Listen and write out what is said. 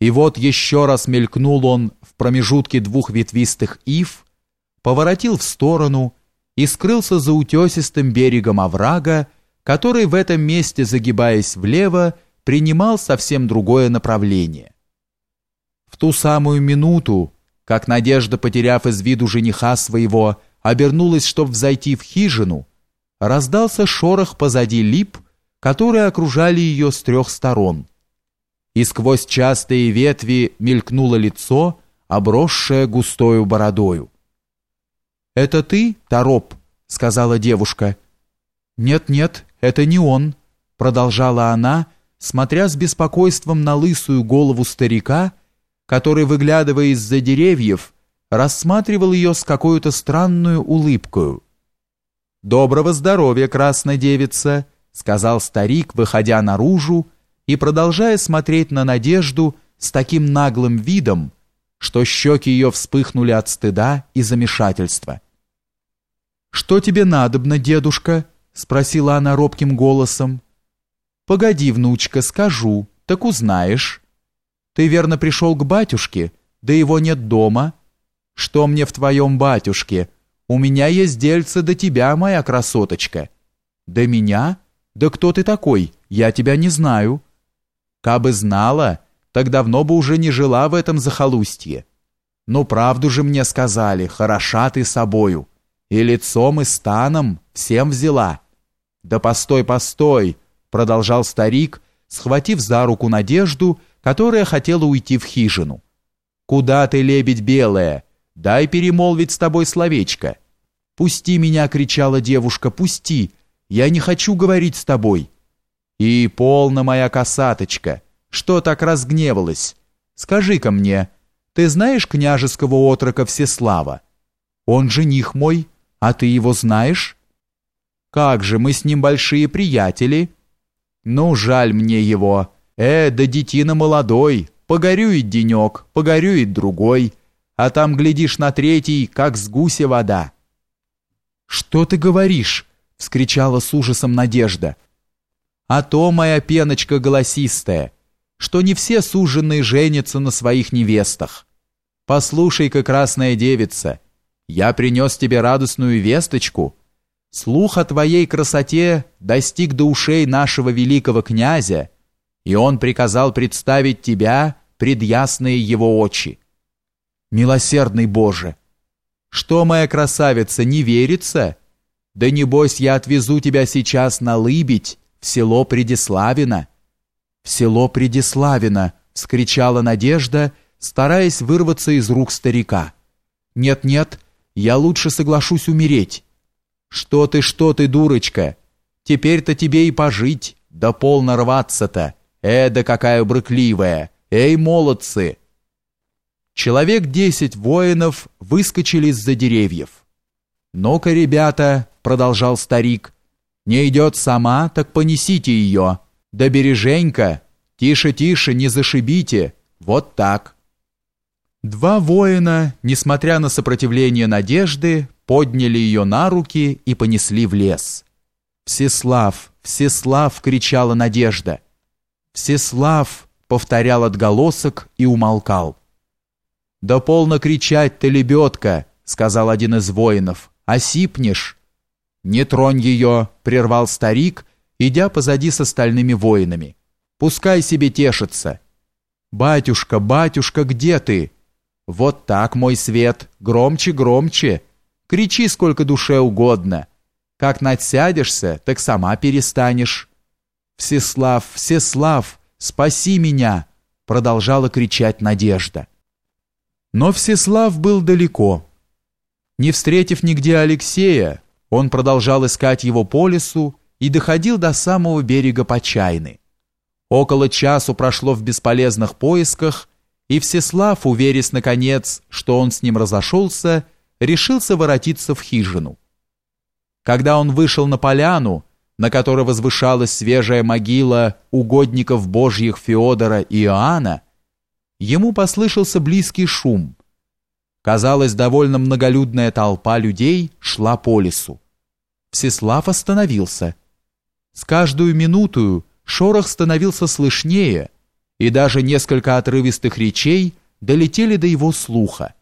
И вот еще раз мелькнул он в промежутке двух ветвистых ив, поворотил в сторону и скрылся за утесистым берегом оврага, который в этом месте, загибаясь влево, принимал совсем другое направление. В ту самую минуту, как Надежда, потеряв из виду жениха своего, обернулась, чтобы взойти в хижину, раздался шорох позади лип, которые окружали ее с трех сторон. И сквозь частые ветви мелькнуло лицо, обросшее густою бородою. «Это ты, Тороп?» — сказала девушка. «Нет-нет, это не он», — продолжала она, смотря с беспокойством на лысую голову старика, который, выглядывая из-за деревьев, рассматривал ее с какой-то странную улыбкою. «Доброго здоровья, красная девица!» — сказал старик, выходя наружу и продолжая смотреть на Надежду с таким наглым видом, что щеки ее вспыхнули от стыда и замешательства. «Что тебе надобно, дедушка?» — спросила она робким голосом. «Погоди, внучка, скажу, так узнаешь. Ты верно пришел к батюшке, да его нет дома. Что мне в твоем батюшке? У меня есть дельце до тебя, моя красоточка». «До меня?» «Да кто ты такой? Я тебя не знаю». «Кабы знала, так давно бы уже не жила в этом захолустье. Но правду же мне сказали, хороша ты собою, и лицом, и станом всем взяла». «Да постой, постой!» — продолжал старик, схватив за руку Надежду, которая хотела уйти в хижину. «Куда ты, лебедь белая? Дай перемолвить с тобой словечко». «Пусти меня!» — кричала девушка, «пусти!» Я не хочу говорить с тобой. И полна моя косаточка, что так разгневалась? Скажи-ка мне, ты знаешь княжеского отрока Всеслава? Он жених мой, а ты его знаешь? Как же, мы с ним большие приятели. Ну, жаль мне его. Э, да детина молодой, погорюет денек, погорюет другой, а там, глядишь, на третий, как с гуся вода. Что ты говоришь? вскричала с ужасом Надежда. А то, моя пеночка голосистая, что не все суженные женятся на своих невестах. Послушай-ка, красная девица, я принес тебе радостную весточку. Слух о твоей красоте достиг до ушей нашего великого князя, и он приказал представить тебя пред ясные его очи. Милосердный Боже! Что, моя красавица, не верится?» Да небось я отвезу тебя сейчас на Лыбедь, в село Предиславино. В село Предиславино, вскричала Надежда, стараясь вырваться из рук старика. Нет-нет, я лучше соглашусь умереть. Что ты, что ты, дурочка? Теперь-то тебе и пожить, да полно рваться-то. Э, да какая брыкливая! Эй, молодцы! Человек десять воинов выскочили из-за деревьев. «Ну-ка, ребята», — продолжал старик, — «не идет сама, так понесите ее. Да береженько, тише-тише, не зашибите, вот так». Два воина, несмотря на сопротивление надежды, подняли ее на руки и понесли в лес. «Всеслав! Всеслав!» — кричала Надежда. «Всеслав!» — повторял отголосок и умолкал. «Да полно кричать ты, лебедка!» — сказал один из воинов осипнешь». «Не тронь ее», — прервал старик, идя позади с остальными воинами. «Пускай себе тешится». «Батюшка, батюшка, где ты?» «Вот так, мой свет, громче, громче. Кричи сколько душе угодно. Как надсядешься, так сама перестанешь». «Всеслав, Всеслав, спаси меня!» продолжала кричать Надежда. Но Всеслав был далеко. Не встретив нигде Алексея, он продолжал искать его по лесу и доходил до самого берега Почайны. Около часу прошло в бесполезных поисках, и Всеслав, уверясь наконец, что он с ним разошелся, решился воротиться в хижину. Когда он вышел на поляну, на которой возвышалась свежая могила угодников божьих Феодора и Иоанна, ему послышался близкий шум – Казалось, довольно многолюдная толпа людей шла по лесу. Всеслав остановился. С каждую минуту шорох становился слышнее, и даже несколько отрывистых речей долетели до его слуха,